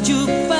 You.